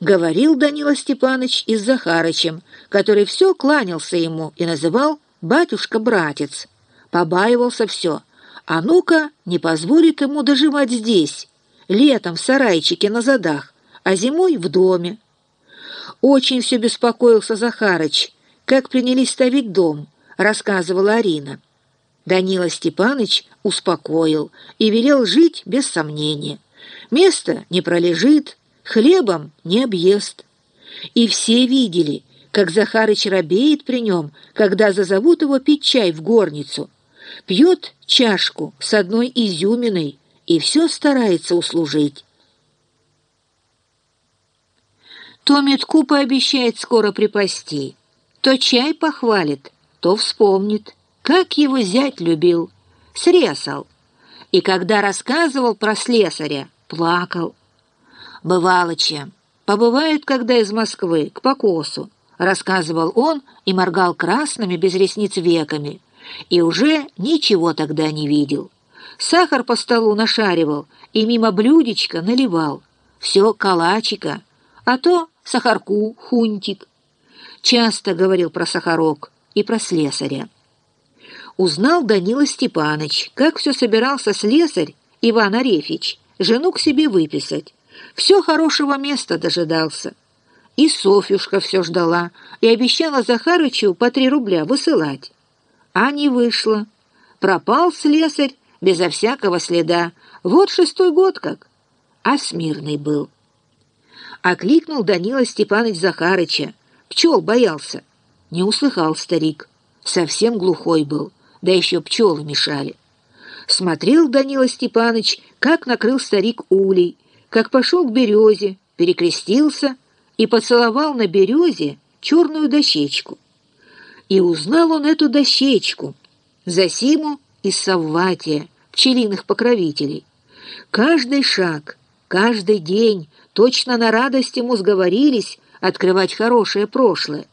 Говорил Данила Степанович и с Захарычем, который все кланялся ему и называл «батюшка-братец». Побаивался все. А ну-ка, не позволит ему доживать здесь, летом в сарайчике на задах, а зимой в доме. Очень все беспокоился Захарыч, как принялись ставить дом, рассказывала Арина. Данила Степанович успокоил и велел жить без сомнения. Место не пролежит, хлебом не объест. И все видели, как Захарыч робеет при нем, когда зазовут его пить чай в горницу. Пьет чашку с одной изюминой и все старается услужить. То метку пообещает скоро припасти, то чай похвалит, то вспомнит, как его зять любил, срезал. И когда рассказывал про слесаря, плакал. Бывало чем. Побывает, когда из Москвы, к покосу, рассказывал он и моргал красными без ресниц веками, и уже ничего тогда не видел. Сахар по столу нашаривал и мимо блюдечка наливал. Все калачика, а то сахарку, хунтик. Часто говорил про сахарок и про слесаря. Узнал Данила Степаныч, как все собирался слесарь Иван Арефич жену к себе выписать. Все хорошего места дожидался. И Софьюшка все ждала и обещала Захарычу по три рубля высылать. А не вышло. Пропал слесарь безо всякого следа. Вот шестой год как. А смирный был. Окликнул Данила Степанович Захарыча. Пчел боялся. Не услыхал старик. Совсем глухой был, да еще пчелы мешали. Смотрел Данила Степанович, как накрыл старик улей, как пошел к березе, перекрестился и поцеловал на березе черную дощечку. И узнал он эту дощечку, Засиму из Савватия, пчелиных покровителей. Каждый шаг, каждый день точно на радость ему сговорились открывать хорошее прошлое.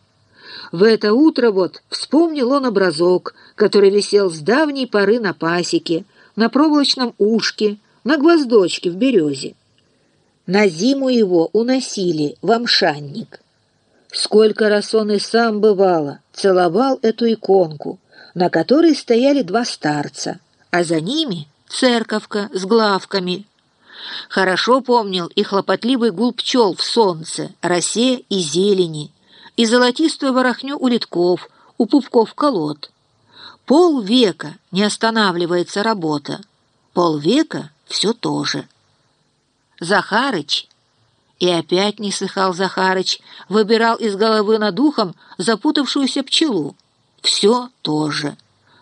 В это утро вот вспомнил он образок, который висел с давней поры на пасеке, на проволочном ушке, на гвоздочке в березе. На зиму его уносили в амшанник. Сколько раз он и сам бывало, целовал эту иконку, на которой стояли два старца, а за ними церковка с главками. Хорошо помнил и хлопотливый гул пчел в солнце, росе и зелени, и золотистую ворохню у литков, у пупков колод. Полвека не останавливается работа, полвека все то же. Захарыч, и опять не сыхал Захарыч, выбирал из головы над ухом запутавшуюся пчелу. Все то же,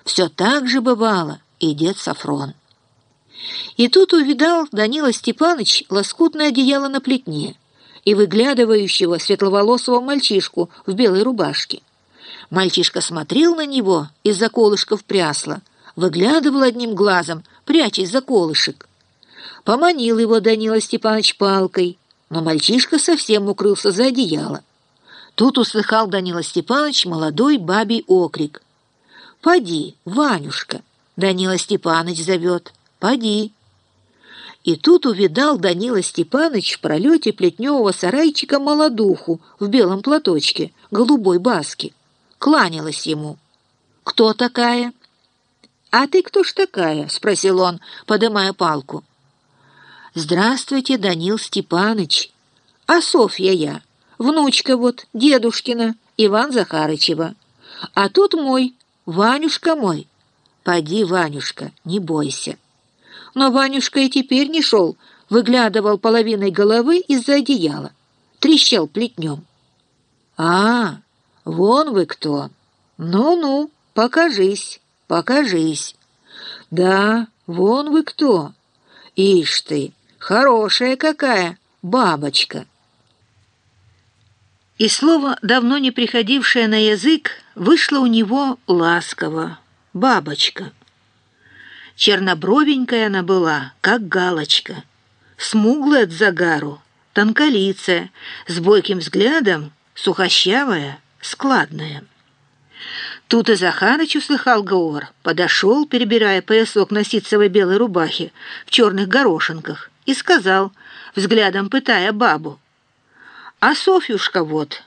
все так же бывало и дед Сафрон. И тут увидал Данила Степаныч лоскутное одеяло на плетне и выглядывающего светловолосого мальчишку в белой рубашке. Мальчишка смотрел на него из-за колышков прясла, выглядывал одним глазом, прячась за колышек. Поманил его Данила Степанович палкой, но мальчишка совсем укрылся за одеяло. Тут услыхал Данила Степанович молодой бабий окрик. «Поди, Ванюшка!» Данила Степанович зовет. «Поди!» И тут увидал Данила Степанович в пролете плетневого сарайчика молодуху в белом платочке, голубой баски. Кланялась ему. «Кто такая?» «А ты кто ж такая?» — спросил он, подымая палку. «Здравствуйте, Данил Степаныч. А Софья я, внучка вот, дедушкина, Иван Захарычева. А тут мой, Ванюшка мой. Поди, Ванюшка, не бойся». Но Ванюшка и теперь не шел, выглядывал половиной головы из-за одеяла, трещал плетнем. «А, вон вы кто! Ну-ну, покажись, покажись! Да, вон вы кто! Ишь ты, хорошая какая бабочка!» И слово, давно не приходившее на язык, вышло у него ласково «бабочка». Чернобровенькая она была, как галочка, смуглая от загару, тонколицая, с бойким взглядом, сухощавая, складная. Тут и Захарыч услыхал говор, подошел, перебирая поясок на ситцевой белой рубахе в черных горошинках, и сказал, взглядом пытая бабу, А Софьюшка вот